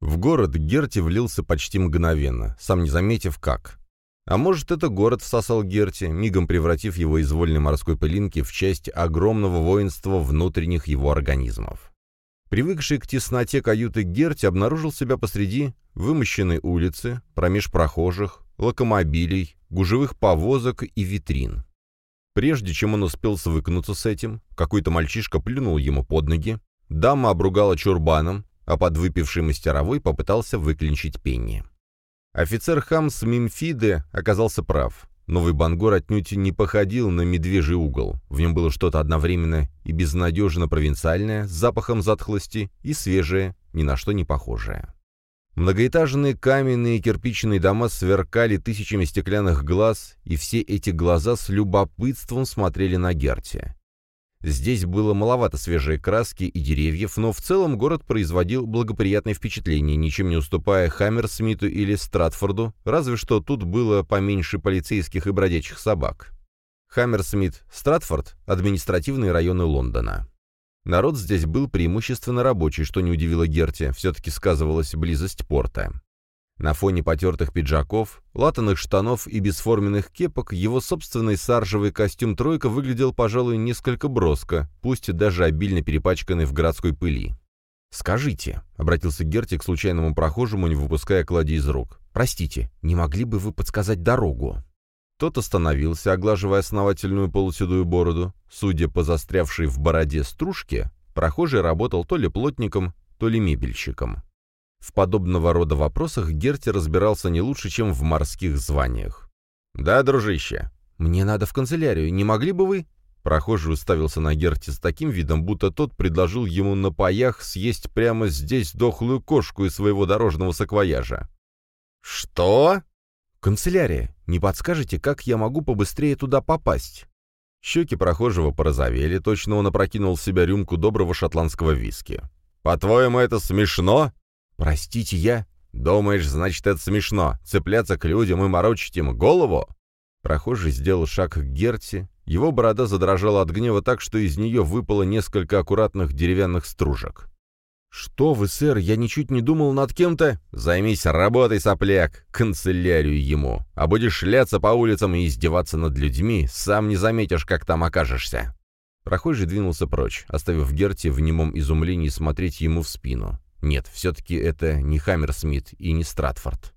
В город Герти влился почти мгновенно, сам не заметив как. А может, это город всосал Герти, мигом превратив его из вольной морской пылинки в часть огромного воинства внутренних его организмов. Привыкший к тесноте каюты Герти обнаружил себя посреди вымощенной улицы, промеж прохожих, локомобилей, гужевых повозок и витрин. Прежде чем он успел свыкнуться с этим, какой-то мальчишка плюнул ему под ноги, дама обругала чурбаном, а подвыпивший мастеровой попытался выклинчить пенни. Офицер Хамс Мимфиде оказался прав. Новый Бангор отнюдь не походил на медвежий угол. В нем было что-то одновременно и безнадежно провинциальное, с запахом затхлости, и свежее, ни на что не похожее. Многоэтажные каменные и кирпичные дома сверкали тысячами стеклянных глаз, и все эти глаза с любопытством смотрели на Герти. Здесь было маловато свежей краски и деревьев, но в целом город производил благоприятное впечатление, ничем не уступая Хаммерсмиту или Стратфорду, разве что тут было поменьше полицейских и бродячих собак. Хаммерсмит, Стратфорд – административные районы Лондона. Народ здесь был преимущественно рабочий, что не удивило Герти, все-таки сказывалась близость порта. На фоне потертых пиджаков, латаных штанов и бесформенных кепок его собственный саржевый костюм «тройка» выглядел, пожалуй, несколько броско, пусть даже обильно перепачканный в городской пыли. «Скажите», — обратился Герти к случайному прохожему, не выпуская клади из рук, «простите, не могли бы вы подсказать дорогу?» Тот остановился, оглаживая основательную полуседую бороду. Судя по застрявшей в бороде стружке, прохожий работал то ли плотником, то ли мебельщиком. В подобного рода вопросах Герти разбирался не лучше, чем в морских званиях. «Да, дружище, мне надо в канцелярию, не могли бы вы?» Прохожий уставился на Герти с таким видом, будто тот предложил ему на паях съесть прямо здесь дохлую кошку из своего дорожного саквояжа. «Что?» «Канцелярия. Не подскажете, как я могу побыстрее туда попасть?» Щеки прохожего порозовели, точно он опрокинул в себя рюмку доброго шотландского виски. «По-твоему, это смешно?» «Простите, я...» «Думаешь, значит, это смешно? Цепляться к людям и морочить им голову?» Прохожий сделал шаг к Герти. Его борода задрожала от гнева так, что из нее выпало несколько аккуратных деревянных стружек. «Что вы, сэр, я ничуть не думал над кем-то...» «Займись работой, сопляк, канцелярию ему. А будешь шляться по улицам и издеваться над людьми, сам не заметишь, как там окажешься». Прохожий двинулся прочь, оставив Герти в немом изумлении смотреть ему в спину. Нет, все-таки это не Хаммерсмит и не Стратфорд.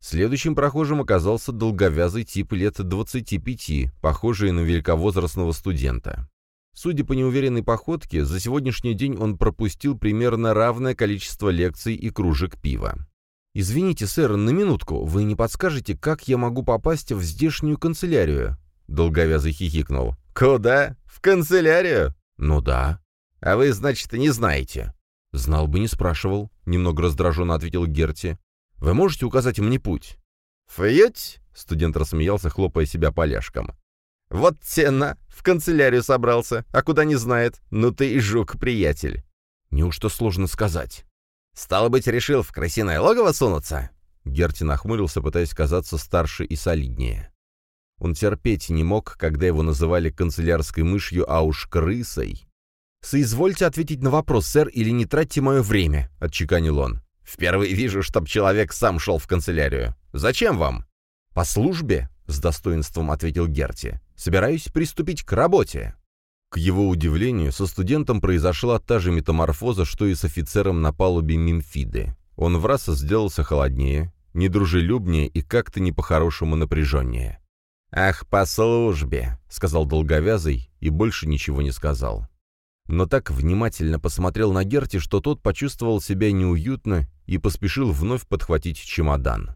Следующим прохожим оказался долговязый тип лет 25, похожий на великовозрастного студента. Судя по неуверенной походке, за сегодняшний день он пропустил примерно равное количество лекций и кружек пива. «Извините, сэр, на минутку, вы не подскажете, как я могу попасть в здешнюю канцелярию?» Долговязый хихикнул. «Куда? В канцелярию?» «Ну да». «А вы, значит, не знаете?» «Знал бы, не спрашивал», — немного раздраженно ответил Герти. «Вы можете указать мне путь?» «Фьють?» — студент рассмеялся, хлопая себя поляшком. «Вот тена, в канцелярию собрался, а куда не знает. Ну ты и жук, приятель». «Неужто сложно сказать?» «Стало быть, решил в крысиное логово сунуться?» Герти нахмурился, пытаясь казаться старше и солиднее. Он терпеть не мог, когда его называли канцелярской мышью, а уж крысой. «Соизвольте ответить на вопрос, сэр, или не тратьте мое время», — отчеканил он. «Впервые вижу, чтоб человек сам шел в канцелярию. Зачем вам?» «По службе», — с достоинством ответил Герти. Собираюсь приступить к работе». К его удивлению, со студентом произошла та же метаморфоза, что и с офицером на палубе Мимфиды. Он в раз сделался холоднее, недружелюбнее и как-то не по-хорошему напряженнее. «Ах, по службе», — сказал долговязый и больше ничего не сказал. Но так внимательно посмотрел на Герти, что тот почувствовал себя неуютно и поспешил вновь подхватить чемодан.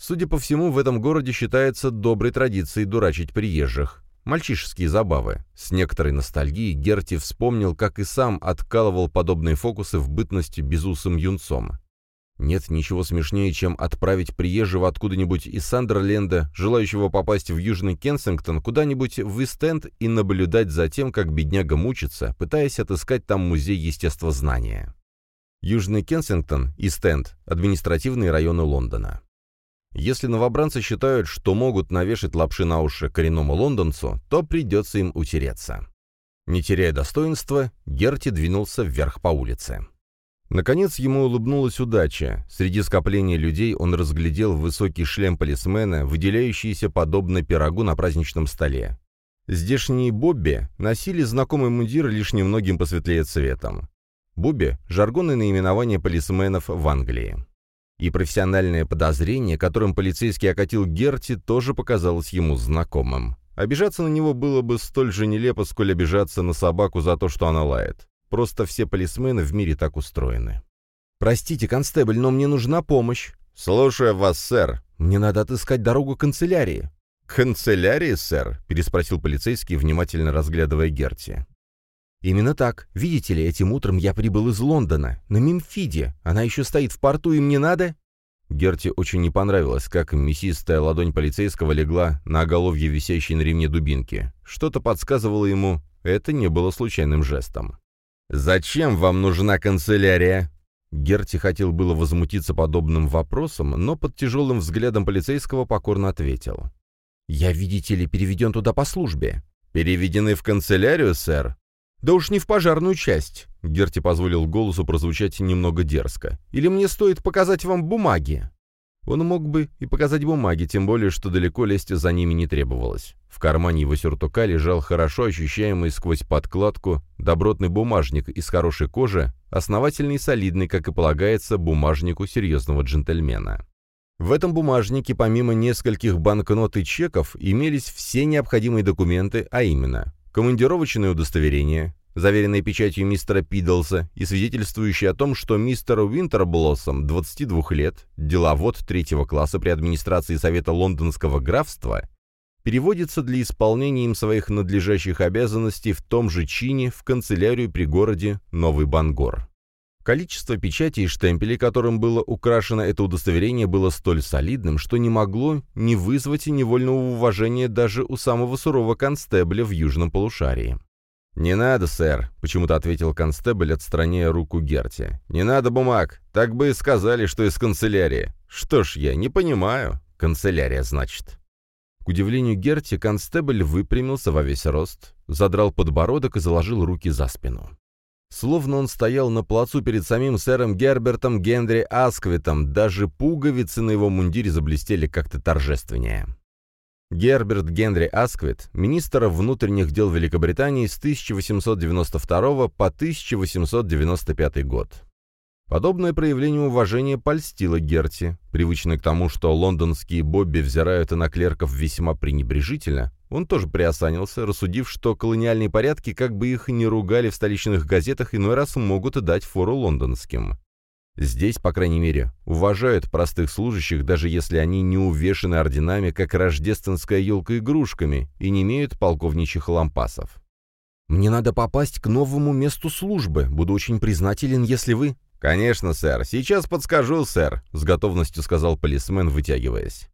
Судя по всему, в этом городе считается доброй традицией дурачить приезжих. Мальчишеские забавы. С некоторой ностальгией Герти вспомнил, как и сам откалывал подобные фокусы в бытности безусым юнцом. Нет ничего смешнее, чем отправить приезжего откуда-нибудь из Сандерленда, желающего попасть в Южный Кенсингтон, куда-нибудь в Истенд и наблюдать за тем, как бедняга мучится, пытаясь отыскать там музей естествознания. Южный Кенсингтон, Истенд, административные районы Лондона. Если новобранцы считают, что могут навешать лапши на уши коренному лондонцу, то придется им утереться. Не теряя достоинства, Герти двинулся вверх по улице. Наконец ему улыбнулась удача. Среди скопления людей он разглядел высокий шлем полисмена, выделяющийся подобно пирогу на праздничном столе. Здешние Бобби носили знакомый мундир лишь немногим посветлее цветом. Бобби — жаргонное наименование полисменов в Англии. И профессиональное подозрение, которым полицейский окатил Герти, тоже показалось ему знакомым. Обижаться на него было бы столь же нелепо, сколь обижаться на собаку за то, что она лает. Просто все полисмены в мире так устроены. «Простите, констебль, но мне нужна помощь». «Слушаю вас, сэр. Мне надо отыскать дорогу к канцелярии». «Канцелярии, сэр?» — переспросил полицейский, внимательно разглядывая Герти. «Именно так. Видите ли, этим утром я прибыл из Лондона, на Мемфиде. Она еще стоит в порту, и мне надо...» Герти очень не понравилось, как мясистая ладонь полицейского легла на оголовье висящей на ремне дубинки. Что-то подсказывало ему, это не было случайным жестом. «Зачем вам нужна канцелярия?» Герти хотел было возмутиться подобным вопросом, но под тяжелым взглядом полицейского покорно ответил. «Я, видите ли, переведен туда по службе». «Переведены в канцелярию, сэр?» «Да уж не в пожарную часть», — Герти позволил голосу прозвучать немного дерзко. «Или мне стоит показать вам бумаги?» Он мог бы и показать бумаги, тем более, что далеко лезть за ними не требовалось. В кармане его сюртука лежал хорошо ощущаемый сквозь подкладку добротный бумажник из хорошей кожи, основательный и солидный, как и полагается, бумажнику серьезного джентльмена. В этом бумажнике, помимо нескольких банкнот и чеков, имелись все необходимые документы, а именно командировочное удостоверение, заверенное печатью мистера Пидлса и свидетельствующее о том, что мистер Уинтерблоссом, 22 лет, деловод третьего класса при администрации Совета Лондонского графства, переводится для исполнения им своих надлежащих обязанностей в том же чине в канцелярию при городе Новый Бангор. Количество печатей и штемпелей, которым было украшено это удостоверение, было столь солидным, что не могло не вызвать невольного уважения даже у самого сурового констебля в южном полушарии. «Не надо, сэр», — почему-то ответил констебль, отстраняя руку Герти. «Не надо бумаг. Так бы и сказали, что из канцелярии. Что ж, я не понимаю. Канцелярия, значит». К удивлению Герти, констебль выпрямился во весь рост, задрал подбородок и заложил руки за спину. Словно он стоял на плацу перед самим сэром Гербертом Генри Асквитом, даже пуговицы на его мундире заблестели как-то торжественнее. Герберт Генри Асквит, министр внутренних дел Великобритании с 1892 по 1895 год. Подобное проявление уважения польстило Герти. Привычный к тому, что лондонские Бобби взирают на клерков весьма пренебрежительно, он тоже приосанился, рассудив, что колониальные порядки, как бы их ни ругали в столичных газетах, иной раз могут дать фору лондонским. Здесь, по крайней мере, уважают простых служащих, даже если они не увешаны орденами, как рождественская елка игрушками, и не имеют полковничьих лампасов. «Мне надо попасть к новому месту службы. Буду очень признателен, если вы...» «Конечно, сэр. Сейчас подскажу, сэр», — с готовностью сказал полисмен, вытягиваясь.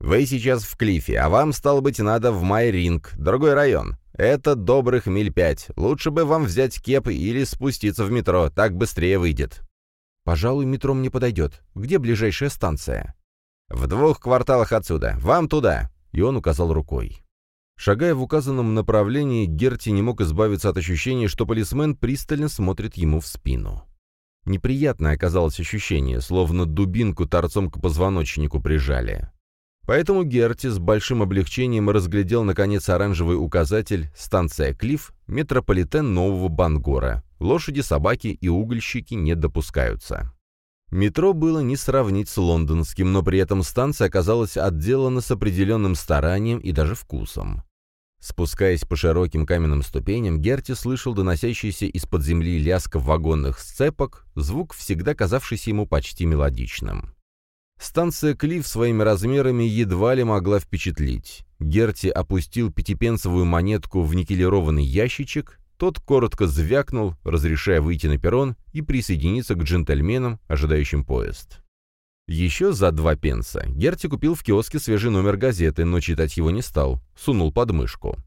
«Вы сейчас в Клифе, а вам, стало быть, надо в Майринг, другой район. Это добрых миль пять. Лучше бы вам взять кеп или спуститься в метро, так быстрее выйдет». «Пожалуй, метро мне подойдет. Где ближайшая станция?» «В двух кварталах отсюда. Вам туда!» И он указал рукой. Шагая в указанном направлении, Герти не мог избавиться от ощущения, что полисмен пристально смотрит ему в спину. Неприятное оказалось ощущение, словно дубинку торцом к позвоночнику прижали. Поэтому Герти с большим облегчением разглядел, наконец, оранжевый указатель «Станция Клифф, метрополитен Нового Бангора. Лошади, собаки и угольщики не допускаются». Метро было не сравнить с лондонским, но при этом станция оказалась отделана с определенным старанием и даже вкусом. Спускаясь по широким каменным ступеням, Герти слышал доносящийся из-под земли лязг вагонных сцепок, звук, всегда казавшийся ему почти мелодичным. Станция Клифф своими размерами едва ли могла впечатлить. Герти опустил пятипенсовую монетку в никелированный ящичек, тот коротко звякнул, разрешая выйти на перрон и присоединиться к джентльменам, ожидающим поезд. Еще за два пенса Герти купил в киоске свежий номер газеты, но читать его не стал, сунул под мышку.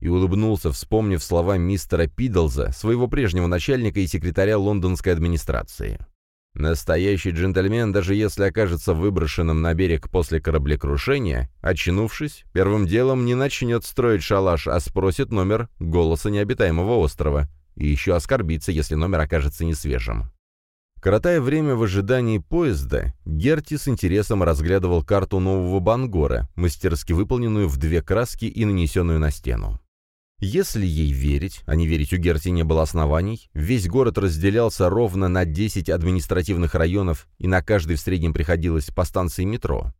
И улыбнулся, вспомнив слова мистера Пидлза, своего прежнего начальника и секретаря лондонской администрации. Настоящий джентльмен, даже если окажется выброшенным на берег после кораблекрушения, очнувшись, первым делом не начнет строить шалаш, а спросит номер голоса необитаемого острова, и еще оскорбится, если номер окажется несвежим. Коротая время в ожидании поезда, Герти с интересом разглядывал карту нового Бангора, мастерски выполненную в две краски и нанесенную на стену. Если ей верить, а не верить у Герти не было оснований, весь город разделялся ровно на 10 административных районов, и на каждый в среднем приходилось по станции метро.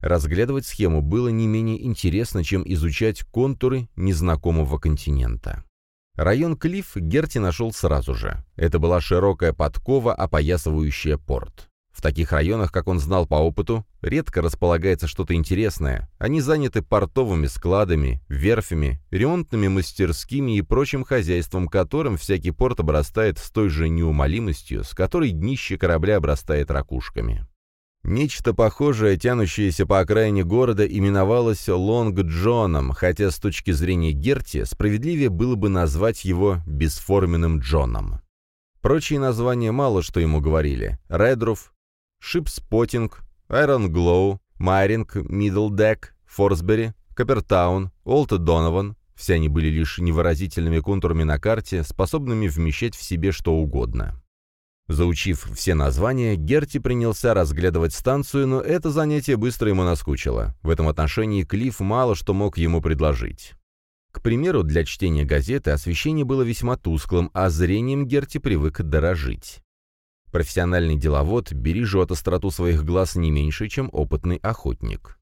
Разглядывать схему было не менее интересно, чем изучать контуры незнакомого континента. Район Клифф Герти нашел сразу же. Это была широкая подкова, опоясывающая порт. В таких районах, как он знал по опыту, редко располагается что-то интересное. Они заняты портовыми складами, верфями, ремонтными мастерскими и прочим хозяйством, которым всякий порт обрастает с той же неумолимостью, с которой днище корабля обрастает ракушками. Нечто похожее, тянущееся по окраине города, именовалось Лонг-Джоном, хотя с точки зрения Герти справедливее было бы назвать его бесформенным Джоном. Прочие названия мало что ему говорили. Редруф, Шипспотинг, Айрон Глоу, Майринг, Миддлдек, Форсбери, Капертаун, Олд Донован. Все они были лишь невыразительными контурами на карте, способными вмещать в себе что угодно. Заучив все названия, Герти принялся разглядывать станцию, но это занятие быстро ему наскучило. В этом отношении Клифф мало что мог ему предложить. К примеру, для чтения газеты освещение было весьма тусклым, а зрением Герти привык дорожить. Профессиональный деловод бережет остроту своих глаз не меньше, чем опытный охотник.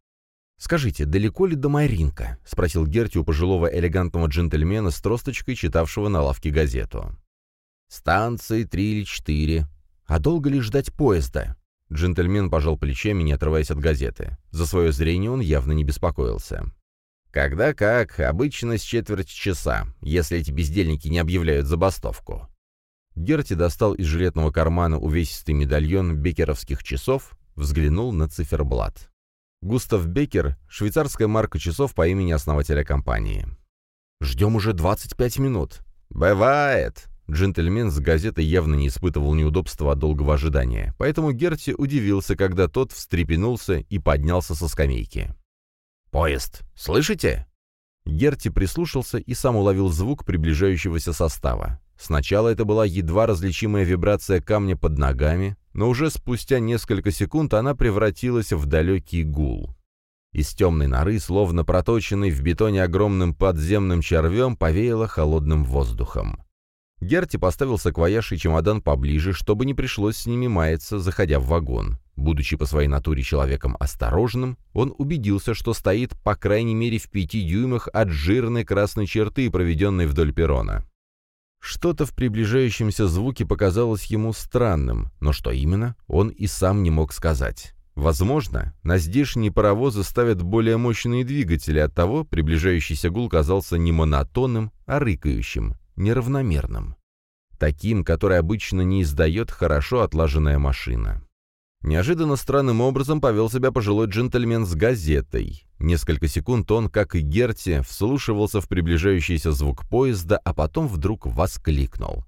«Скажите, далеко ли до Майринка?» — спросил Герти у пожилого элегантного джентльмена с тросточкой, читавшего на лавке газету. Станции три или четыре. А долго ли ждать поезда? Джентльмен пожал плечами, не отрываясь от газеты. За свое зрение он явно не беспокоился. «Когда как, обычно с четверть часа, если эти бездельники не объявляют забастовку». Герти достал из жилетного кармана увесистый медальон бекеровских часов, взглянул на циферблат. Густав Бекер — швейцарская марка часов по имени основателя компании. «Ждем уже 25 минут». «Бывает», Джентльмен с газетой явно не испытывал неудобства от долгого ожидания, поэтому Герти удивился, когда тот встрепенулся и поднялся со скамейки. «Поезд! Слышите?» Герти прислушался и сам уловил звук приближающегося состава. Сначала это была едва различимая вибрация камня под ногами, но уже спустя несколько секунд она превратилась в далекий гул. Из темной норы, словно проточенной в бетоне огромным подземным червем, повеяло холодным воздухом. Герти поставил саквояж и чемодан поближе, чтобы не пришлось с ними маяться, заходя в вагон. Будучи по своей натуре человеком осторожным, он убедился, что стоит по крайней мере в пяти дюймах от жирной красной черты, проведенной вдоль перрона. Что-то в приближающемся звуке показалось ему странным, но что именно, он и сам не мог сказать. Возможно, на здешние паровозы ставят более мощные двигатели, оттого приближающийся гул казался не монотонным, а рыкающим, неравномерным. Таким, который обычно не издает хорошо отлаженная машина. Неожиданно странным образом повел себя пожилой джентльмен с газетой. Несколько секунд он, как и Герти, вслушивался в приближающийся звук поезда, а потом вдруг воскликнул.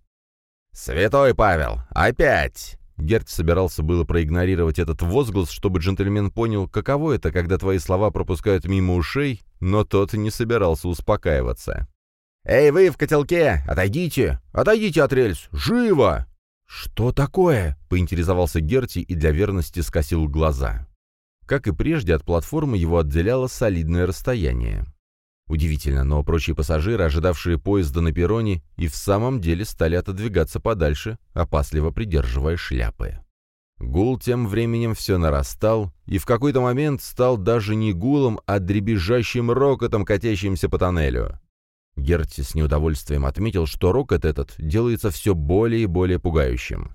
«Святой Павел! Опять!» Герти собирался было проигнорировать этот возглас, чтобы джентльмен понял, каково это, когда твои слова пропускают мимо ушей, но тот не собирался успокаиваться. «Эй, вы в котелке! Отойдите! Отойдите от рельс! Живо!» «Что такое?» — поинтересовался Герти и для верности скосил глаза. Как и прежде, от платформы его отделяло солидное расстояние. Удивительно, но прочие пассажиры, ожидавшие поезда на перроне, и в самом деле стали отодвигаться подальше, опасливо придерживая шляпы. Гул тем временем все нарастал, и в какой-то момент стал даже не гулом, а дребезжащим рокотом, катящимся по тоннелю. Герти с неудовольствием отметил, что рокот этот делается все более и более пугающим.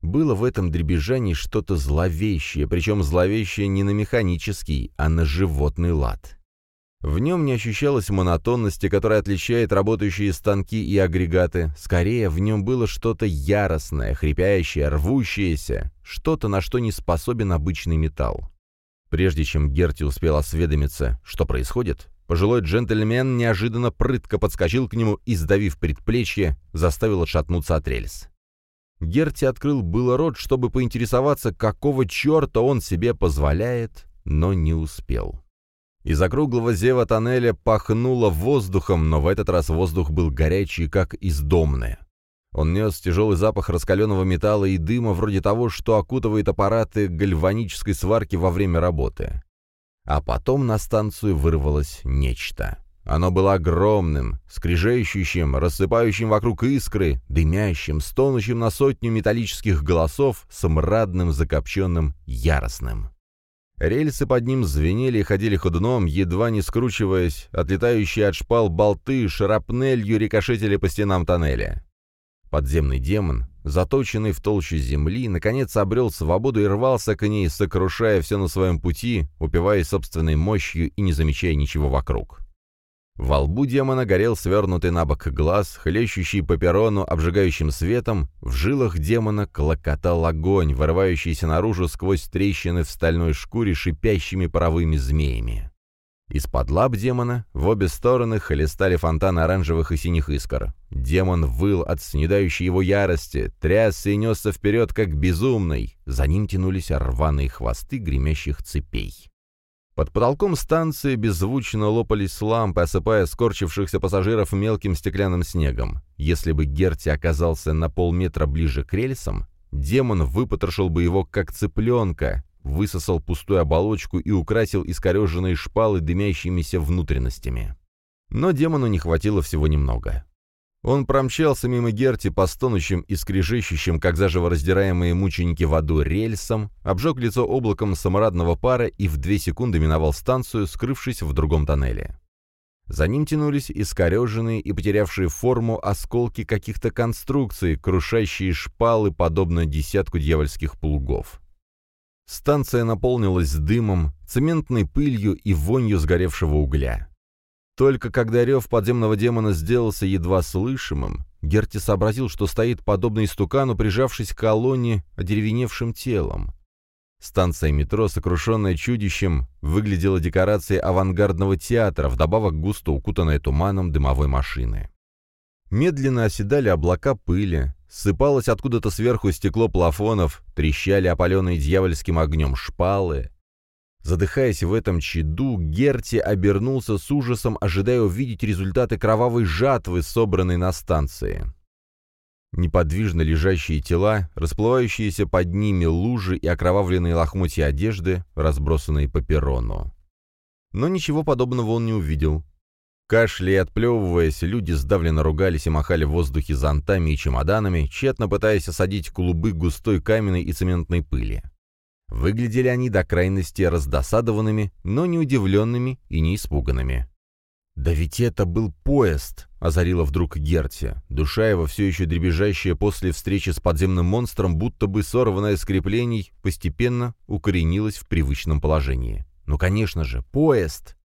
Было в этом дребезжании что-то зловещее, причем зловещее не на механический, а на животный лад. В нем не ощущалось монотонности, которая отличает работающие станки и агрегаты. Скорее, в нем было что-то яростное, хрипящее, рвущееся, что-то, на что не способен обычный металл. Прежде чем Герти успел осведомиться, что происходит, Пожилой джентльмен неожиданно прытко подскочил к нему и, сдавив предплечье, заставил отшатнуться от рельс. Герти открыл было рот, чтобы поинтересоваться, какого черта он себе позволяет, но не успел. Из округлого зева тоннеля пахнуло воздухом, но в этот раз воздух был горячий, как из домны. Он нес тяжелый запах раскаленного металла и дыма, вроде того, что окутывает аппараты гальванической сварки во время работы. А потом на станцию вырвалось нечто. Оно было огромным, скрежещущим, рассыпающим вокруг искры, дымящим, стонущим на сотню металлических голосов, смрадным, закопченным, яростным. Рельсы под ним звенели и ходили ходуном, едва не скручиваясь, отлетающие от шпал болты шарапнелью рикошетили по стенам тоннеля. Подземный демон, заточенный в толще земли, наконец обрел свободу и рвался к ней, сокрушая все на своем пути, упиваясь собственной мощью и не замечая ничего вокруг. Во лбу демона горел свернутый на бок глаз, хлещущий по перрону обжигающим светом, в жилах демона клокотал огонь, вырывающийся наружу сквозь трещины в стальной шкуре шипящими паровыми змеями. Из-под лап демона в обе стороны хлестали фонтаны оранжевых и синих искр. Демон выл от снедающей его ярости, трясся и несся вперед, как безумный. За ним тянулись рваные хвосты гремящих цепей. Под потолком станции беззвучно лопались лампы, осыпая скорчившихся пассажиров мелким стеклянным снегом. Если бы Герти оказался на полметра ближе к рельсам, демон выпотрошил бы его как цыпленка, высосал пустую оболочку и украсил искореженные шпалы дымящимися внутренностями. Но демону не хватило всего немного. Он промчался мимо Герти по стонущим и скрежещущим, как заживо раздираемые мученики в аду, рельсам, обжег лицо облаком саморадного пара и в две секунды миновал станцию, скрывшись в другом тоннеле. За ним тянулись искореженные и потерявшие форму осколки каких-то конструкций, крушащие шпалы, подобно десятку дьявольских плугов. Станция наполнилась дымом, цементной пылью и вонью сгоревшего угля. Только когда рев подземного демона сделался едва слышимым, Герти сообразил, что стоит подобно истукану, прижавшись к колонне одеревеневшим телом. Станция метро, сокрушенная чудищем, выглядела декорацией авангардного театра, вдобавок густо укутанная туманом дымовой машины. Медленно оседали облака пыли, сыпалось откуда-то сверху стекло плафонов, трещали опаленные дьявольским огнем шпалы, Задыхаясь в этом чаду, Герти обернулся с ужасом, ожидая увидеть результаты кровавой жатвы, собранной на станции. Неподвижно лежащие тела, расплывающиеся под ними лужи и окровавленные лохмотья одежды, разбросанные по перрону. Но ничего подобного он не увидел. Кашляя и отплевываясь, люди сдавленно ругались и махали в воздухе зонтами и чемоданами, тщетно пытаясь осадить клубы густой каменной и цементной пыли. Выглядели они до крайности раздосадованными, но не удивленными и не испуганными. «Да ведь это был поезд!» — озарила вдруг Герти. Душа его, все еще дребезжащая после встречи с подземным монстром, будто бы сорванная с креплений, постепенно укоренилась в привычном положении. «Ну, конечно же, поезд!»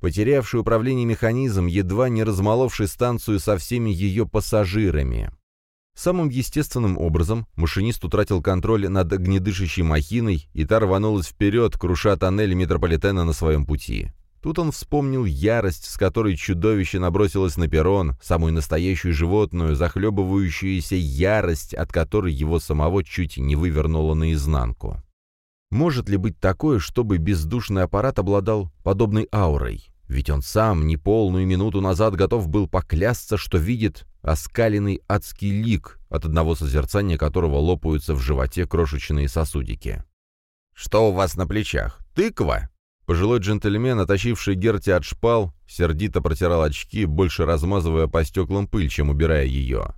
Потерявший управление механизм, едва не размоловший станцию со всеми ее пассажирами. Самым естественным образом машинист утратил контроль над огнедышащей махиной, и та рванулась вперед, круша тоннель метрополитена на своем пути. Тут он вспомнил ярость, с которой чудовище набросилось на перрон, самую настоящую животную, захлебывающуюся ярость, от которой его самого чуть не вывернуло наизнанку. Может ли быть такое, чтобы бездушный аппарат обладал подобной аурой? Ведь он сам неполную минуту назад готов был поклясться, что видит оскаленный адский лик, от одного созерцания которого лопаются в животе крошечные сосудики. «Что у вас на плечах? Тыква?» Пожилой джентльмен, отащивший Герти от шпал, сердито протирал очки, больше размазывая по стеклам пыль, чем убирая ее.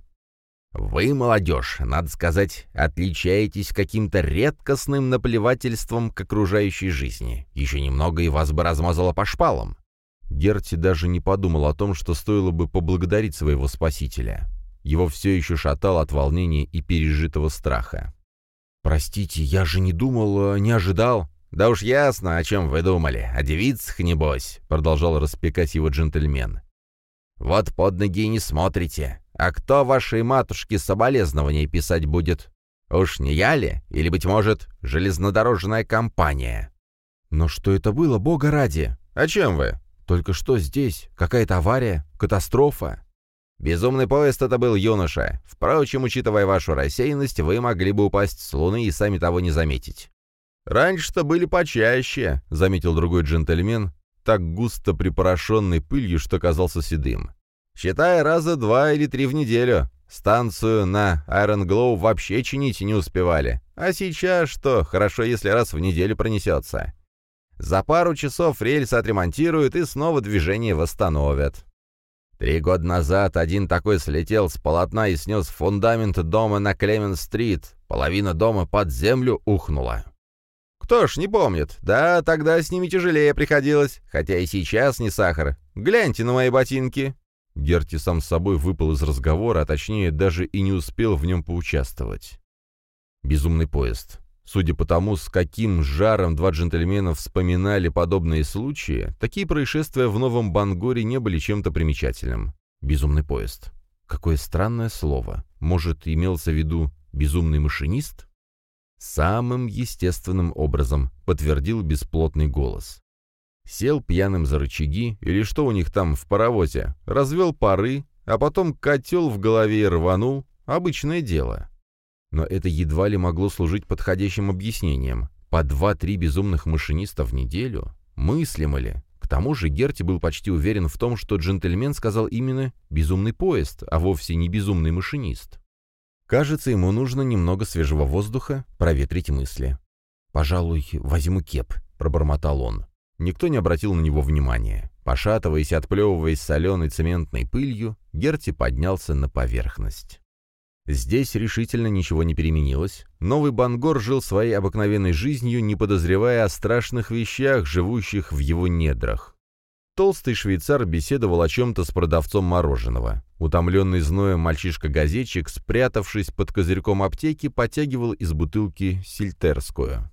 «Вы, молодежь, надо сказать, отличаетесь каким-то редкостным наплевательством к окружающей жизни. Еще немного, и вас бы размазало по шпалам. Герти даже не подумал о том, что стоило бы поблагодарить своего спасителя. Его все еще шатал от волнения и пережитого страха. «Простите, я же не думал, э, не ожидал». «Да уж ясно, о чем вы думали. О девицах, небось», — продолжал распекать его джентльмен. «Вот под ноги не смотрите. А кто вашей матушке соболезнования писать будет? Уж не я ли? Или, быть может, железнодорожная компания?» «Но что это было, бога ради?» «О чем вы? Только что здесь? Какая-то авария? Катастрофа?» «Безумный поезд это был юноша. Впрочем, учитывая вашу рассеянность, вы могли бы упасть с луны и сами того не заметить». «Раньше-то были почаще», — заметил другой джентльмен, так густо припорошенный пылью, что казался седым. «Считая раза два или три в неделю. Станцию на Iron Glow вообще чинить не успевали. А сейчас что, хорошо, если раз в неделю пронесется. За пару часов рельсы отремонтируют и снова движение восстановят. Три года назад один такой слетел с полотна и снес фундамент дома на Клемен-стрит. Половина дома под землю ухнула. Кто ж не помнит? Да, тогда с ними тяжелее приходилось, хотя и сейчас не сахар. Гляньте на мои ботинки. Герти сам с собой выпал из разговора, а точнее даже и не успел в нем поучаствовать. Безумный поезд. Судя по тому, с каким жаром два джентльмена вспоминали подобные случаи, такие происшествия в Новом Бангоре не были чем-то примечательным. Безумный поезд. Какое странное слово. Может, имелся в виду безумный машинист? Самым естественным образом, подтвердил бесплотный голос. Сел пьяным за рычаги, или что у них там в паровозе, развел пары, а потом котел в голове и рванул. Обычное дело. Но это едва ли могло служить подходящим объяснением. По два-три безумных машиниста в неделю? Мыслимо ли? К тому же Герти был почти уверен в том, что джентльмен сказал именно «безумный поезд», а вовсе не «безумный машинист». Кажется, ему нужно немного свежего воздуха, проветрить мысли. «Пожалуй, возьму кеп», — пробормотал он. Никто не обратил на него внимания. Пошатываясь и отплевываясь соленой цементной пылью, Герти поднялся на поверхность. Здесь решительно ничего не переменилось. Новый Бангор жил своей обыкновенной жизнью, не подозревая о страшных вещах, живущих в его недрах. Толстый швейцар беседовал о чем-то с продавцом мороженого. Утомленный зноем мальчишка-газетчик, спрятавшись под козырьком аптеки, потягивал из бутылки сельтерскую.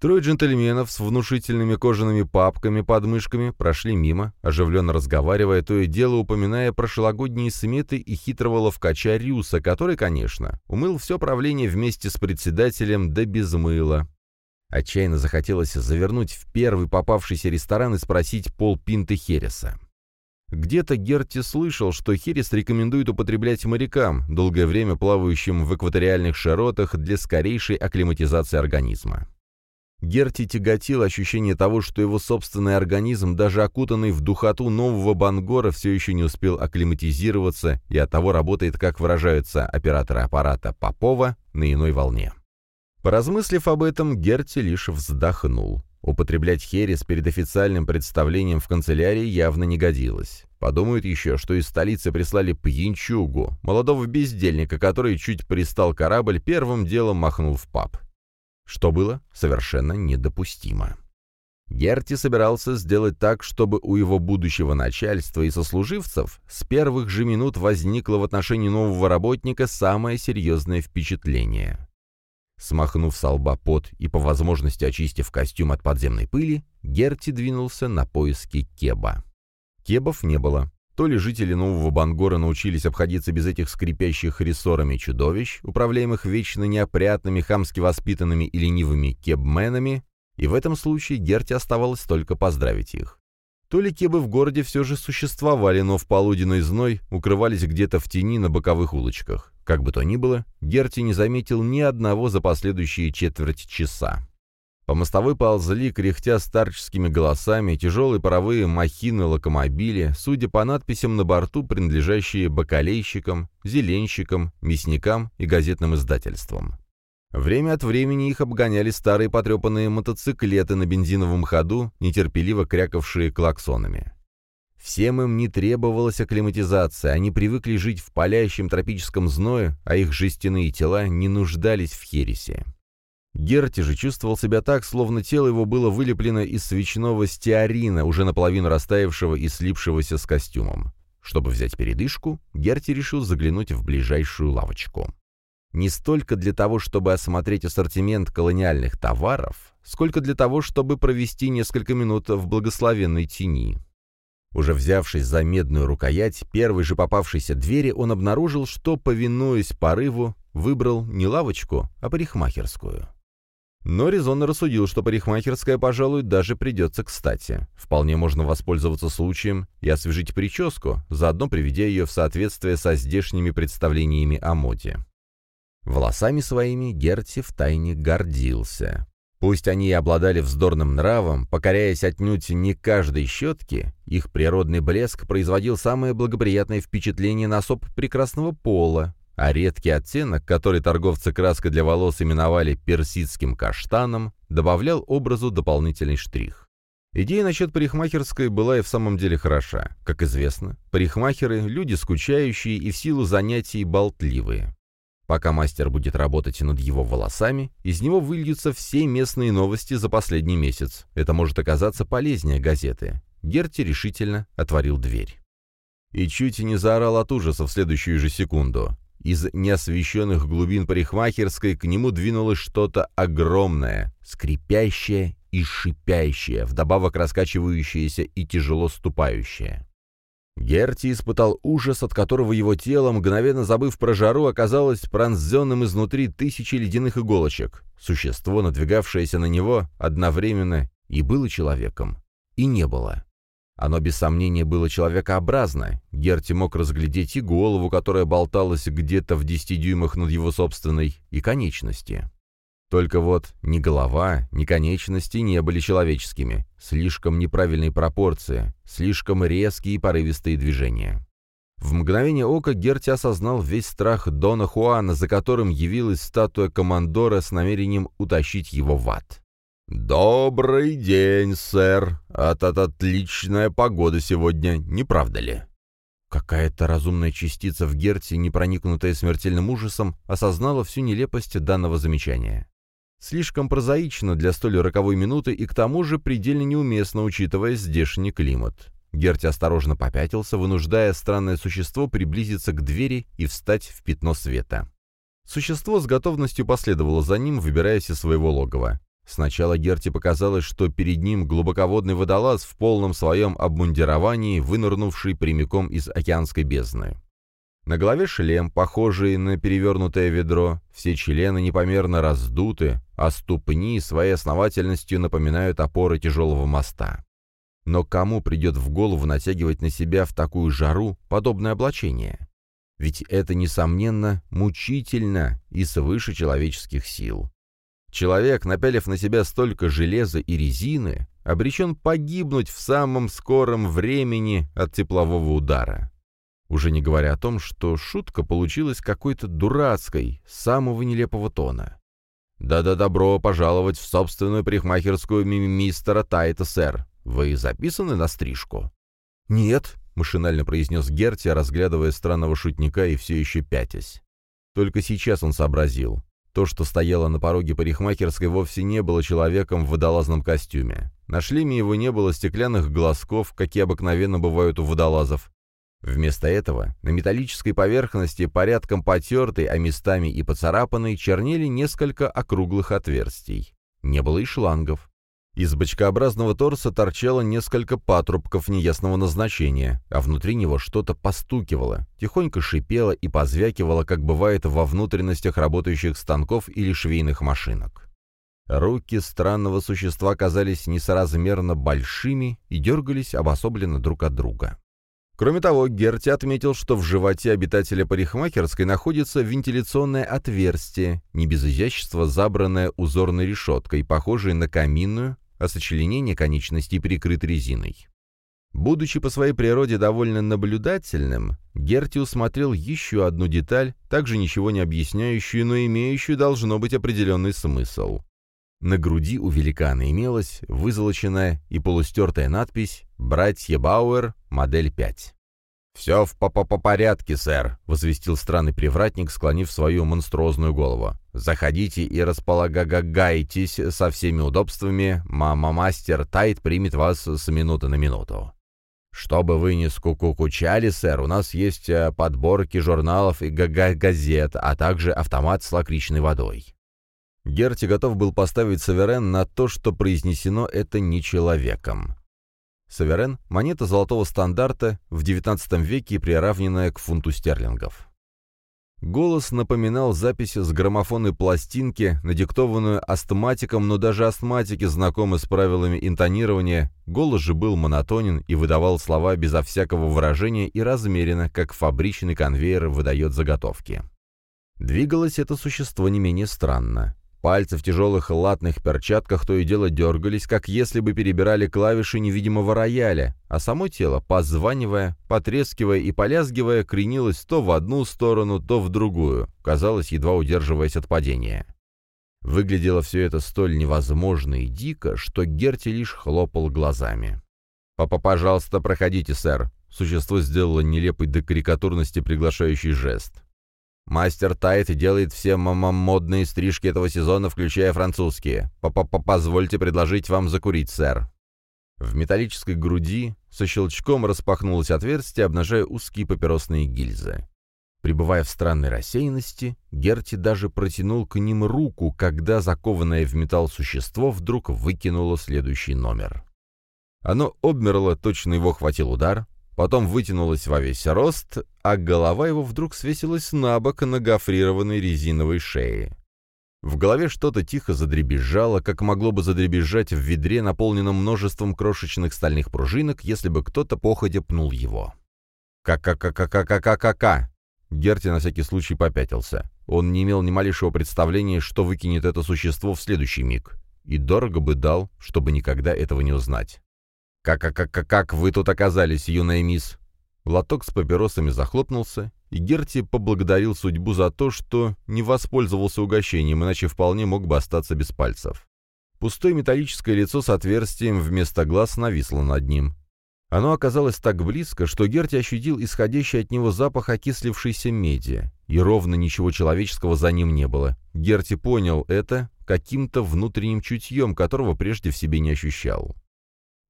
Трое джентльменов с внушительными кожаными папками под мышками прошли мимо, оживленно разговаривая, то и дело упоминая прошлогодние сметы и хитрого ловкача Рюса, который, конечно, умыл все правление вместе с председателем да без мыла. Отчаянно захотелось завернуть в первый попавшийся ресторан и спросить пол пинты Хереса. Где-то Герти слышал, что херес рекомендует употреблять морякам, долгое время плавающим в экваториальных широтах для скорейшей акклиматизации организма. Герти тяготил ощущение того, что его собственный организм, даже окутанный в духоту нового Бангора, все еще не успел акклиматизироваться и оттого работает, как выражаются операторы аппарата Попова, на иной волне. Поразмыслив об этом, Герти лишь вздохнул. Употреблять херес перед официальным представлением в канцелярии явно не годилось. Подумают еще, что из столицы прислали пьянчугу, молодого бездельника, который чуть пристал корабль, первым делом махнул в паб что было совершенно недопустимо. Герти собирался сделать так, чтобы у его будущего начальства и сослуживцев с первых же минут возникло в отношении нового работника самое серьезное впечатление. Смахнув с лба пот и по возможности очистив костюм от подземной пыли, Герти двинулся на поиски Кеба. Кебов не было. То ли жители Нового Бангора научились обходиться без этих скрипящих рессорами чудовищ, управляемых вечно неопрятными, хамски воспитанными и ленивыми кебменами, и в этом случае Герти оставалось только поздравить их. То ли кебы в городе все же существовали, но в полуденный зной укрывались где-то в тени на боковых улочках. Как бы то ни было, Герти не заметил ни одного за последующие четверть часа. По мостовой ползли, кряхтя старческими голосами, тяжелые паровые махины-локомобили, судя по надписям на борту, принадлежащие бакалейщикам, зеленщикам, мясникам и газетным издательствам. Время от времени их обгоняли старые потрепанные мотоциклеты на бензиновом ходу, нетерпеливо крякавшие клаксонами. Всем им не требовалась акклиматизация, они привыкли жить в палящем тропическом зное, а их жестяные тела не нуждались в хересе. Герти же чувствовал себя так, словно тело его было вылеплено из свечного стеарина, уже наполовину растаявшего и слипшегося с костюмом. Чтобы взять передышку, Герти решил заглянуть в ближайшую лавочку. Не столько для того, чтобы осмотреть ассортимент колониальных товаров, сколько для того, чтобы провести несколько минут в благословенной тени. Уже взявшись за медную рукоять первой же попавшейся двери, он обнаружил, что, повинуясь порыву, выбрал не лавочку, а парикмахерскую. Но резонно рассудил, что парикмахерская, пожалуй, даже придется кстати. Вполне можно воспользоваться случаем и освежить прическу, заодно приведя ее в соответствие со здешними представлениями о моде. Волосами своими Герти втайне гордился. Пусть они и обладали вздорным нравом, покоряясь отнюдь не каждой щетке, их природный блеск производил самое благоприятное впечатление на особ прекрасного пола, а редкий оттенок, который торговцы краской для волос именовали персидским каштаном, добавлял образу дополнительный штрих. Идея насчет парикмахерской была и в самом деле хороша. Как известно, парикмахеры – люди скучающие и в силу занятий болтливые. Пока мастер будет работать над его волосами, из него выльются все местные новости за последний месяц. Это может оказаться полезнее газеты. Герти решительно отворил дверь. И чуть не заорал от ужаса в следующую же секунду. Из неосвещенных глубин парикмахерской к нему двинулось что-то огромное, скрипящее и шипящее, вдобавок раскачивающееся и тяжело ступающее. Герти испытал ужас, от которого его тело, мгновенно забыв про жару, оказалось пронзенным изнутри тысячи ледяных иголочек. Существо, надвигавшееся на него, одновременно и было человеком, и не было. Оно, без сомнения, было человекообразно. Герти мог разглядеть и голову, которая болталась где-то в десяти дюймах над его собственной, и конечности. Только вот ни голова, ни конечности не были человеческими. Слишком неправильные пропорции, слишком резкие и порывистые движения. В мгновение ока Герти осознал весь страх Дона Хуана, за которым явилась статуя командора с намерением утащить его в ад. «Добрый день, сэр! А тут отличная погода сегодня, не правда ли?» Какая-то разумная частица в Герте, не проникнутая смертельным ужасом, осознала всю нелепость данного замечания. Слишком прозаично для столь роковой минуты и к тому же предельно неуместно, учитывая здешний климат. Герти осторожно попятился, вынуждая странное существо приблизиться к двери и встать в пятно света. Существо с готовностью последовало за ним, выбираясь из своего логова. Сначала Герти показалось, что перед ним глубоководный водолаз в полном своем обмундировании, вынырнувший прямиком из океанской бездны. На голове шлем, похожий на перевернутое ведро, все члены непомерно раздуты, а ступни своей основательностью напоминают опоры тяжелого моста. Но кому придет в голову натягивать на себя в такую жару подобное облачение? Ведь это, несомненно, мучительно и свыше человеческих сил. Человек, напялив на себя столько железа и резины, обречен погибнуть в самом скором времени от теплового удара. Уже не говоря о том, что шутка получилась какой-то дурацкой, самого нелепого тона. «Да-да, добро пожаловать в собственную парикмахерскую мистера Тайта, сэр. Вы записаны на стрижку?» «Нет», — машинально произнес Герти, разглядывая странного шутника и все еще пятясь. Только сейчас он сообразил. То, что стояло на пороге парикмахерской, вовсе не было человеком в водолазном костюме. На шлеме его не было стеклянных глазков, какие обыкновенно бывают у водолазов, Вместо этого на металлической поверхности, порядком потертой, а местами и поцарапанной, чернели несколько округлых отверстий. Не было и шлангов. Из бочкообразного торса торчало несколько патрубков неясного назначения, а внутри него что-то постукивало, тихонько шипело и позвякивало, как бывает во внутренностях работающих станков или швейных машинок. Руки странного существа казались несоразмерно большими и дергались обособленно друг от друга. Кроме того, Герти отметил, что в животе обитателя парикмахерской находится вентиляционное отверстие, не без изящества забранное узорной решеткой, похожей на каминную, а сочленение конечностей прикрыт резиной. Будучи по своей природе довольно наблюдательным, Герти усмотрел еще одну деталь, также ничего не объясняющую, но имеющую должно быть определенный смысл. На груди у великана имелась вызолоченная и полустертая надпись «Братья Бауэр, модель 5». «Все в по, -по, -по порядке, сэр», — возвестил странный привратник, склонив свою монструозную голову. «Заходите и располагагайтесь со всеми удобствами. Мама-мастер Тайт примет вас с минуты на минуту». «Чтобы вы не скукукучали, сэр, у нас есть э, подборки журналов и газет, а также автомат с лакричной водой». Герти готов был поставить Саверен на то, что произнесено это не человеком. Саверен – монета золотого стандарта, в XIX веке приравненная к фунту стерлингов. Голос напоминал запись с граммофонной пластинки, надиктованную астматиком, но даже астматики знакомы с правилами интонирования, голос же был монотонен и выдавал слова безо всякого выражения и размеренно, как фабричный конвейер выдает заготовки. Двигалось это существо не менее странно. Пальцы в тяжелых латных перчатках то и дело дергались, как если бы перебирали клавиши невидимого рояля, а само тело, позванивая, потрескивая и полязгивая, кренилось то в одну сторону, то в другую, казалось, едва удерживаясь от падения. Выглядело все это столь невозможно и дико, что Герти лишь хлопал глазами. «Папа, пожалуйста, проходите, сэр». Существо сделало нелепый до карикатурности приглашающий жест. Мастер Тайт делает все модные стрижки этого сезона, включая французские. П -п -п Позвольте предложить вам закурить, сэр». В металлической груди со щелчком распахнулось отверстие, обнажая узкие папиросные гильзы. Пребывая в странной рассеянности, Герти даже протянул к ним руку, когда закованное в металл существо вдруг выкинуло следующий номер. Оно обмерло, точно его хватил удар, потом вытянулась во весь рост, а голова его вдруг свесилась на бок на гофрированной резиновой шее. В голове что-то тихо задребезжало, как могло бы задребезжать в ведре, наполненном множеством крошечных стальных пружинок, если бы кто-то походя пнул его. «Ка-ка-ка-ка-ка-ка-ка-ка!» Герти на всякий случай попятился. Он не имел ни малейшего представления, что выкинет это существо в следующий миг. И дорого бы дал, чтобы никогда этого не узнать. «Как-как-как-как вы тут оказались, юная мисс?» Лоток с папиросами захлопнулся, и Герти поблагодарил судьбу за то, что не воспользовался угощением, иначе вполне мог бы остаться без пальцев. Пустое металлическое лицо с отверстием вместо глаз нависло над ним. Оно оказалось так близко, что Герти ощутил исходящий от него запах окислившейся меди, и ровно ничего человеческого за ним не было. Герти понял это каким-то внутренним чутьем, которого прежде в себе не ощущал.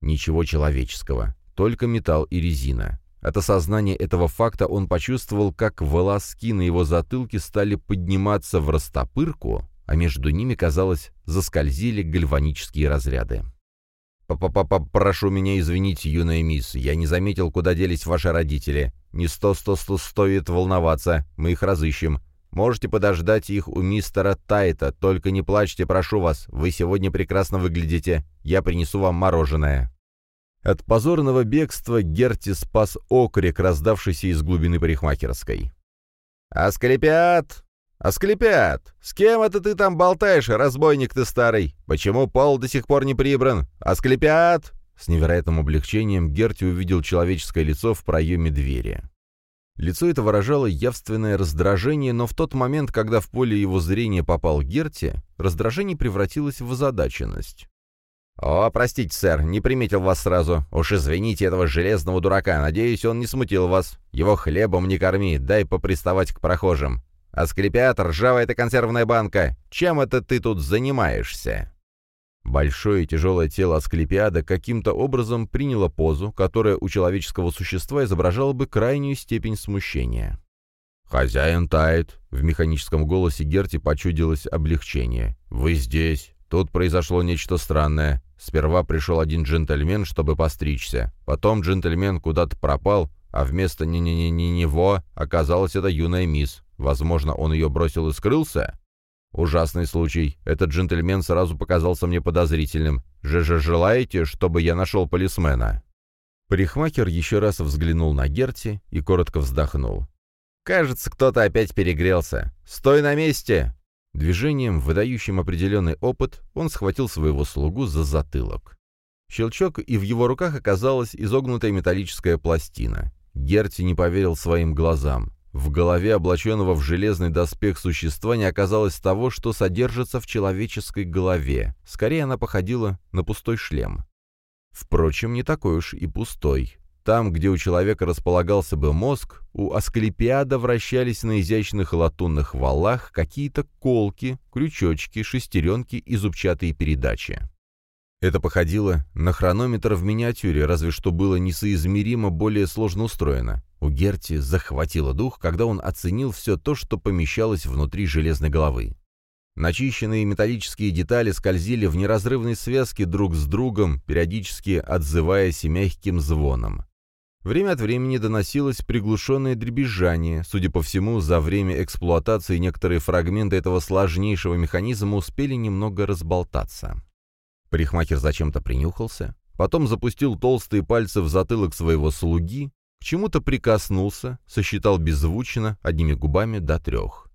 Ничего человеческого, только металл и резина. От осознания этого факта он почувствовал, как волоски на его затылке стали подниматься в растопырку, а между ними, казалось, заскользили гальванические разряды. «П-п-п-п, прошу меня извинить, юная мисс, я не заметил, куда делись ваши родители. Не сто-сто-сто стоит волноваться, мы их разыщем. Можете подождать их у мистера Тайта, только не плачьте, прошу вас, вы сегодня прекрасно выглядите, я принесу вам мороженое». От позорного бегства Герти спас окрик, раздавшийся из глубины парикмахерской. «Асклепят! Асклепят! С кем это ты там болтаешь, разбойник ты старый? Почему пол до сих пор не прибран? Асклепят!» С невероятным облегчением Герти увидел человеческое лицо в проеме двери. Лицо это выражало явственное раздражение, но в тот момент, когда в поле его зрения попал Герти, раздражение превратилось в озадаченность. «О, простите, сэр, не приметил вас сразу. Уж извините этого железного дурака, надеюсь, он не смутил вас. Его хлебом не корми, дай поприставать к прохожим. А скрипят, ржавая эта консервная банка. Чем это ты тут занимаешься?» Большое и тяжелое тело Асклепиада каким-то образом приняло позу, которая у человеческого существа изображала бы крайнюю степень смущения. «Хозяин тает», — в механическом голосе Герти почудилось облегчение. «Вы здесь. Тут произошло нечто странное. Сперва пришел один джентльмен, чтобы постричься. Потом джентльмен куда-то пропал, а вместо не-не-не-не него оказалась эта юная мисс. Возможно, он ее бросил и скрылся?» «Ужасный случай. Этот джентльмен сразу показался мне подозрительным. Же же желаете, чтобы я нашел полисмена?» Парикмахер еще раз взглянул на Герти и коротко вздохнул. «Кажется, кто-то опять перегрелся. Стой на месте!» Движением, выдающим определенный опыт, он схватил своего слугу за затылок. Щелчок, и в его руках оказалась изогнутая металлическая пластина. Герти не поверил своим глазам. В голове облаченного в железный доспех существа не оказалось того, что содержится в человеческой голове. Скорее, она походила на пустой шлем. Впрочем, не такой уж и пустой. Там, где у человека располагался бы мозг, у Асклепиада вращались на изящных латунных валах какие-то колки, крючочки, шестеренки и зубчатые передачи. Это походило на хронометр в миниатюре, разве что было несоизмеримо более сложно устроено. У Герти захватило дух, когда он оценил все то, что помещалось внутри железной головы. Начищенные металлические детали скользили в неразрывной связке друг с другом, периодически отзываясь мягким звоном. Время от времени доносилось приглушенное дребезжание. Судя по всему, за время эксплуатации некоторые фрагменты этого сложнейшего механизма успели немного разболтаться. Парикмахер зачем-то принюхался, потом запустил толстые пальцы в затылок своего слуги, к чему-то прикоснулся, сосчитал беззвучно, одними губами до трех.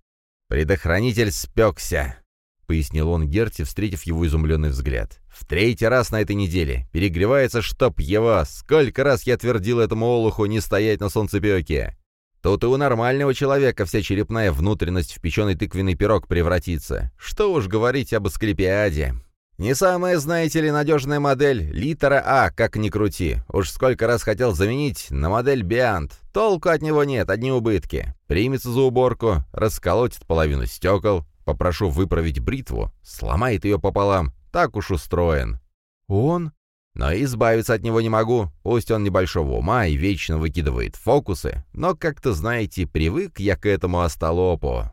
«Предохранитель спекся!» — пояснил он Герти, встретив его изумленный взгляд. «В третий раз на этой неделе. Перегревается, чтоб его. Сколько раз я твердил этому олуху не стоять на солнцепеке. Тут и у нормального человека вся черепная внутренность в печеный тыквенный пирог превратится. Что уж говорить об Асклепиаде. Не самая, знаете ли, надежная модель литера А, как ни крути. Уж сколько раз хотел заменить на модель Биант. Толку от него нет, одни убытки. Примется за уборку, расколотит половину стекол, Попрошу выправить бритву, сломает ее пополам. Так уж устроен. Он? Но избавиться от него не могу. Пусть он небольшого ума и вечно выкидывает фокусы, но, как-то знаете, привык я к этому остолопу.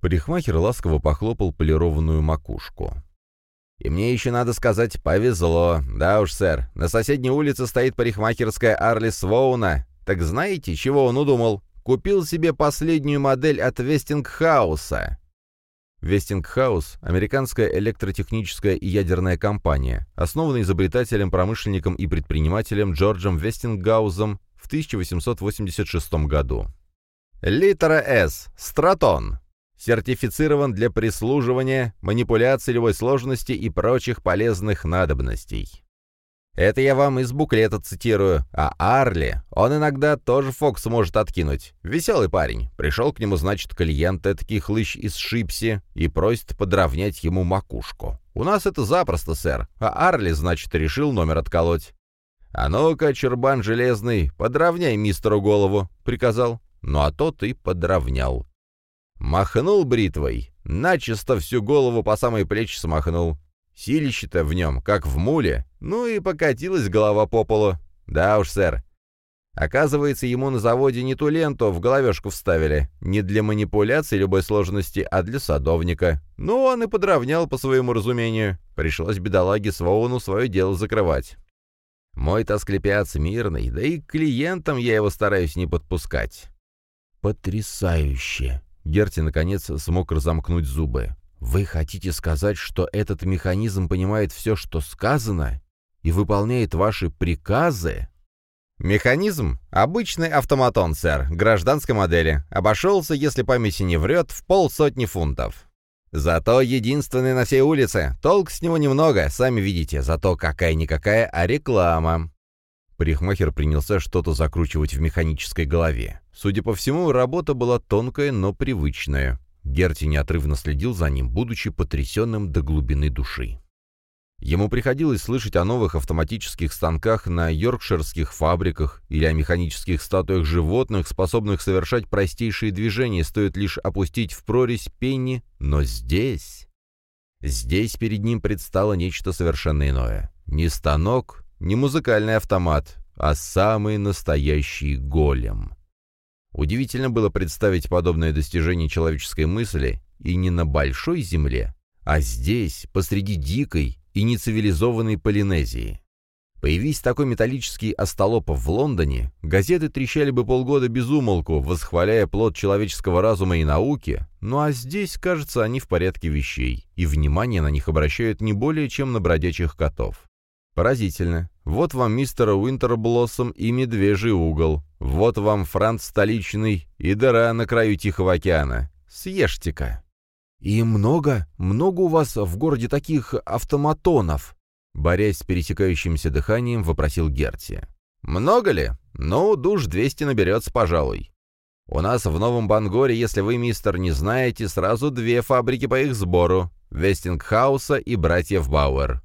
Парикмахер ласково похлопал полированную макушку. «И мне еще, надо сказать, повезло. Да уж, сэр, на соседней улице стоит парикмахерская Арли Своуна. Так знаете, чего он удумал? Купил себе последнюю модель от Вестингхауса. Вестингхаус – американская электротехническая и ядерная компания, основанная изобретателем, промышленником и предпринимателем Джорджем Вестингаузом в 1886 году. Литера «С» – «Стратон». Сертифицирован для прислуживания, манипуляции целевой сложности и прочих полезных надобностей. Это я вам из буклета цитирую. А Арли, он иногда тоже Фокс может откинуть. Веселый парень. Пришел к нему, значит, клиент, этакий хлыщ из Шипси, и просит подровнять ему макушку. У нас это запросто, сэр. А Арли, значит, решил номер отколоть. «А ну-ка, чербан железный, подровняй мистеру голову», — приказал. Ну а тот и подровнял. Махнул бритвой, начисто всю голову по самой плечи смахнул. Силище-то в нем, как в муле. Ну и покатилась голова по полу. Да уж, сэр. Оказывается, ему на заводе не ту ленту в головешку вставили. Не для манипуляции любой сложности, а для садовника. Ну, он и подровнял по своему разумению. Пришлось бедолаге Своуну свое дело закрывать. Мой тосклепиац мирный, да и клиентам я его стараюсь не подпускать. Потрясающе! Герти, наконец, смог разомкнуть зубы. Вы хотите сказать, что этот механизм понимает все, что сказано, и выполняет ваши приказы? Механизм — обычный автоматон, сэр, гражданской модели. Обошелся, если память не врет, в полсотни фунтов. Зато единственный на всей улице. Толк с него немного, сами видите. Зато какая-никакая, а реклама. Парикмахер принялся что-то закручивать в механической голове. Судя по всему, работа была тонкая, но привычная. Герти неотрывно следил за ним, будучи потрясенным до глубины души. Ему приходилось слышать о новых автоматических станках на йоркширских фабриках или о механических статуях животных, способных совершать простейшие движения, стоит лишь опустить в прорезь пенни, но здесь... Здесь перед ним предстало нечто совершенно иное. Не станок, не музыкальный автомат, а самый настоящий голем. Удивительно было представить подобное достижение человеческой мысли и не на большой земле, а здесь, посреди дикой и нецивилизованной Полинезии. Появись такой металлический остолоп в Лондоне, газеты трещали бы полгода без умолку, восхваляя плод человеческого разума и науки, ну а здесь, кажется, они в порядке вещей, и внимание на них обращают не более чем на бродячих котов. Поразительно. Вот вам мистер Уинтерблоссом и медвежий угол. Вот вам Франц столичный и дыра на краю Тихого океана. Съешьте-ка. И много, много у вас в городе таких автоматонов? Борясь с пресекающимся дыханием, вопросил Герти. «Много ли? Ну, душ 200 наберется, пожалуй. У нас в Новом Бангоре, если вы, мистер, не знаете, сразу две фабрики по их сбору — Вестингхауса и братьев Бауэр.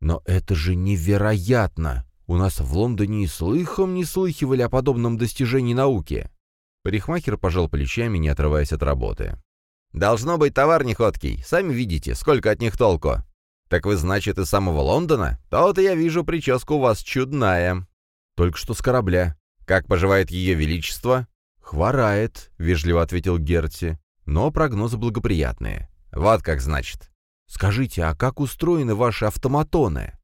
Но это же невероятно! У нас в Лондоне и слыхом не слыхивали о подобном достижении науки. Парикмахер пожал плечами, не отрываясь от работы. «Должно быть товар неходкий. Сами видите, сколько от них толку. Так вы, значит, из самого Лондона? То-то я вижу, прическа у вас чудная». «Только что с корабля. Как поживает ее величество?» «Хворает», — вежливо ответил Герти. «Но прогнозы благоприятные». «Вот как значит. «Скажите, а как устроены ваши автоматоны?»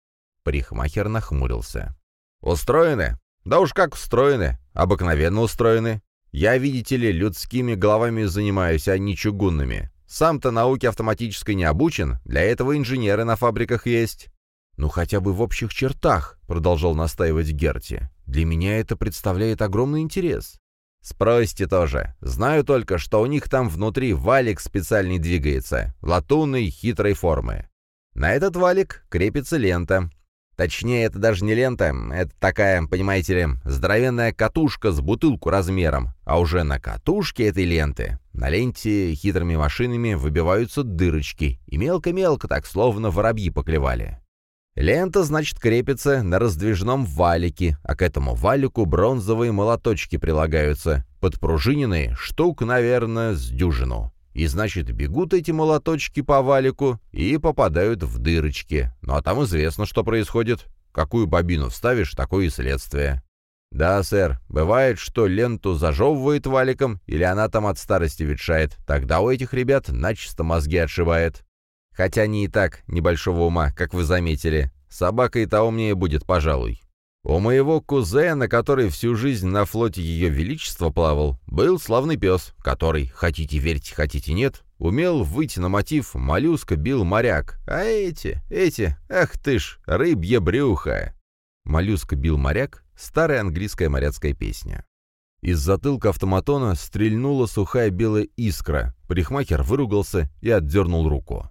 Парикмахер нахмурился. «Устроены? Да уж как устроены. Обыкновенно устроены. Я, видите ли, людскими головами занимаюсь, а не чугунными. Сам-то науке автоматической не обучен, для этого инженеры на фабриках есть». «Ну хотя бы в общих чертах», — продолжал настаивать Герти. «Для меня это представляет огромный интерес». Спросите тоже. Знаю только, что у них там внутри валик специальный двигается, латунной хитрой формы. На этот валик крепится лента. Точнее, это даже не лента, это такая, понимаете ли, здоровенная катушка с бутылку размером. А уже на катушке этой ленты, на ленте хитрыми машинами выбиваются дырочки, и мелко-мелко так, словно воробьи поклевали. Лента, значит, крепится на раздвижном валике, а к этому валику бронзовые молоточки прилагаются, подпружиненные штук, наверное, с дюжину. И, значит, бегут эти молоточки по валику и попадают в дырочки. Ну а там известно, что происходит. Какую бобину вставишь, такое и следствие. Да, сэр, бывает, что ленту зажевывает валиком, или она там от старости ветшает. Тогда у этих ребят начисто мозги отшивает. Хотя они и так небольшого ума, как вы заметили. Собака и того умнее будет, пожалуй. У моего кузена, который всю жизнь на флоте Ее Величества плавал, был славный пес, который, хотите верьте, хотите нет, умел выйти на мотив «Моллюска бил моряк». А эти, эти, ах ты ж, рыбье брюхо! «Моллюска бил моряк» — старая английская моряцкая песня. Из затылка автоматона стрельнула сухая белая искра, парикмахер выругался и отдернул руку.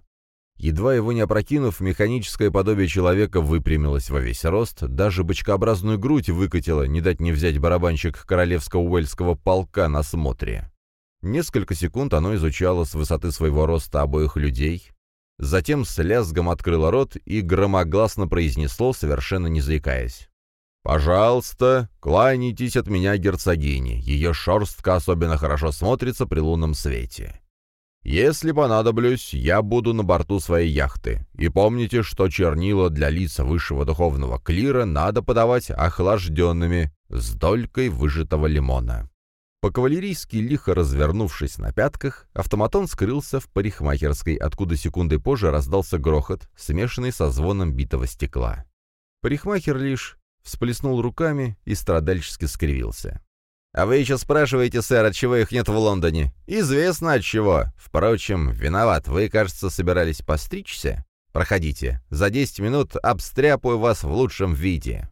Едва его не опрокинув, механическое подобие человека выпрямилось во весь рост, даже бочкообразную грудь выкатило, не дать не взять барабанщик королевского уэльского полка на смотре. Несколько секунд оно изучало с высоты своего роста обоих людей, затем с лязгом открыло рот и громогласно произнесло, совершенно не заикаясь. «Пожалуйста, кланяйтесь от меня герцогине, ее шерстка особенно хорошо смотрится при лунном свете. Если понадоблюсь, я буду на борту своей яхты. И помните, что чернила для лица высшего духовного клира надо подавать охлажденными, с долькой выжатого лимона». По-кавалерийски лихо развернувшись на пятках, автоматон скрылся в парикмахерской, откуда секундой позже раздался грохот, смешанный со звоном битого стекла. Парикмахер лишь всплеснул руками и страдальчески скривился. «А вы еще спрашиваете, сэр, от чего их нет в Лондоне?» «Известно от чего. Впрочем, виноват. Вы, кажется, собирались постричься? Проходите. За десять минут обстряпаю вас в лучшем виде».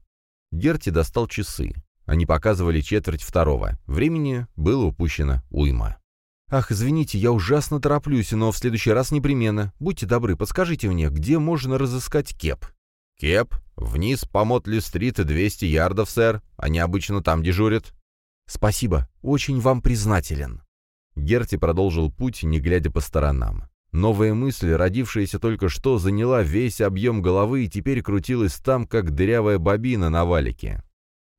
Герти достал часы. Они показывали четверть второго. Времени было упущено уйма. «Ах, извините, я ужасно тороплюсь, но в следующий раз непременно. Будьте добры, подскажите мне, где можно разыскать кеп?» «Кеп? Вниз по Мотли-стрит 200 ярдов, сэр. Они обычно там дежурят». «Спасибо, очень вам признателен». Герти продолжил путь, не глядя по сторонам. Новая мысль, родившаяся только что, заняла весь объем головы и теперь крутилась там, как дырявая бобина на валике.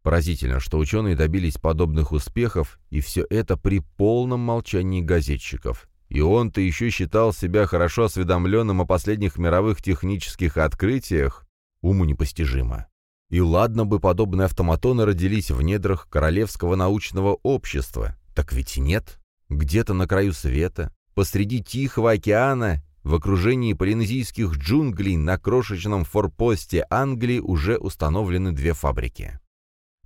Поразительно, что ученые добились подобных успехов, и все это при полном молчании газетчиков. И он-то еще считал себя хорошо осведомленным о последних мировых технических открытиях, уму непостижимо. И ладно бы подобные автоматоны родились в недрах Королевского научного общества. Так ведь нет. Где-то на краю света, посреди Тихого океана, в окружении полинезийских джунглей на крошечном форпосте Англии уже установлены две фабрики.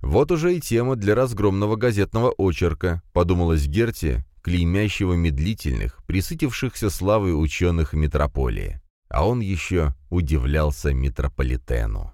Вот уже и тема для разгромного газетного очерка, подумалось Герти, клеймящего медлительных, присытившихся славой ученых метрополии. А он еще удивлялся метрополитену.